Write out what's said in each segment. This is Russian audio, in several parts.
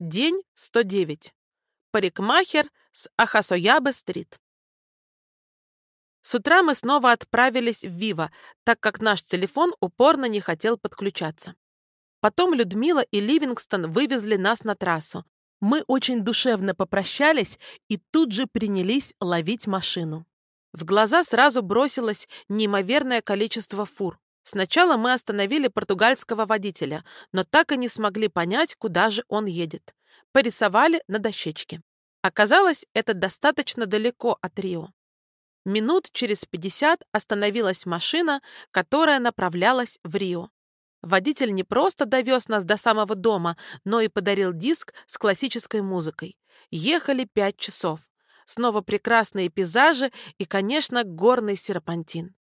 День 109. Парикмахер с Ахасоябе-стрит. С утра мы снова отправились в Вива, так как наш телефон упорно не хотел подключаться. Потом Людмила и Ливингстон вывезли нас на трассу. Мы очень душевно попрощались и тут же принялись ловить машину. В глаза сразу бросилось неимоверное количество фур. Сначала мы остановили португальского водителя, но так и не смогли понять, куда же он едет. Порисовали на дощечке. Оказалось, это достаточно далеко от Рио. Минут через 50 остановилась машина, которая направлялась в Рио. Водитель не просто довез нас до самого дома, но и подарил диск с классической музыкой. Ехали пять часов. Снова прекрасные пейзажи и, конечно, горный серпантин.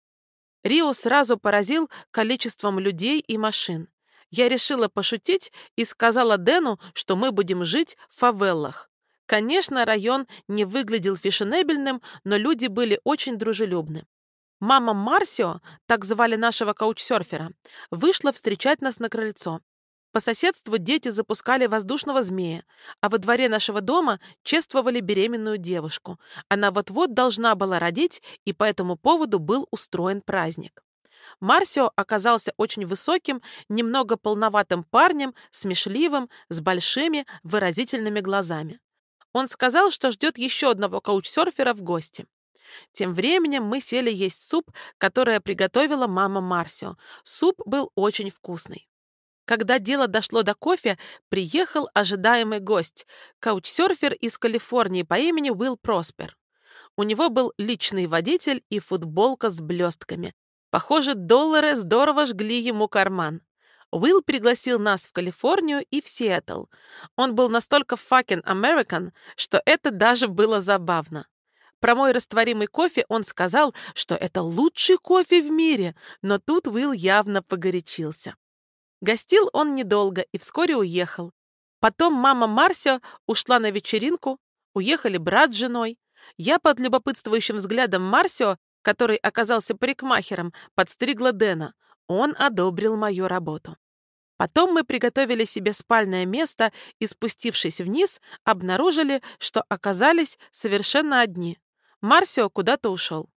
Рио сразу поразил количеством людей и машин. Я решила пошутить и сказала Дэну, что мы будем жить в фавеллах. Конечно, район не выглядел фешенебельным, но люди были очень дружелюбны. Мама Марсио, так звали нашего каучсерфера, вышла встречать нас на крыльцо. По соседству дети запускали воздушного змея, а во дворе нашего дома чествовали беременную девушку. Она вот-вот должна была родить, и по этому поводу был устроен праздник. Марсио оказался очень высоким, немного полноватым парнем, смешливым, с большими выразительными глазами. Он сказал, что ждет еще одного каучсерфера в гости. Тем временем мы сели есть суп, который приготовила мама Марсио. Суп был очень вкусный. Когда дело дошло до кофе, приехал ожидаемый гость – каучсерфер из Калифорнии по имени Уилл Проспер. У него был личный водитель и футболка с блестками. Похоже, доллары здорово жгли ему карман. Уилл пригласил нас в Калифорнию и в Сиэтл. Он был настолько fucking American, что это даже было забавно. Про мой растворимый кофе он сказал, что это лучший кофе в мире, но тут Уилл явно погорячился. Гостил он недолго и вскоре уехал. Потом мама Марсио ушла на вечеринку, уехали брат с женой. Я под любопытствующим взглядом Марсио, который оказался парикмахером, подстригла Дэна. Он одобрил мою работу. Потом мы приготовили себе спальное место и, спустившись вниз, обнаружили, что оказались совершенно одни. Марсио куда-то ушел.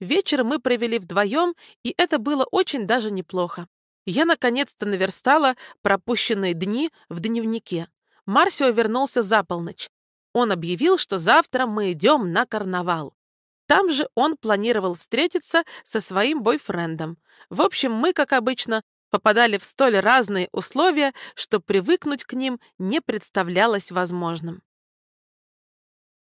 Вечер мы провели вдвоем, и это было очень даже неплохо. Я наконец-то наверстала пропущенные дни в дневнике. Марсио вернулся за полночь. Он объявил, что завтра мы идем на карнавал. Там же он планировал встретиться со своим бойфрендом. В общем, мы, как обычно, попадали в столь разные условия, что привыкнуть к ним не представлялось возможным.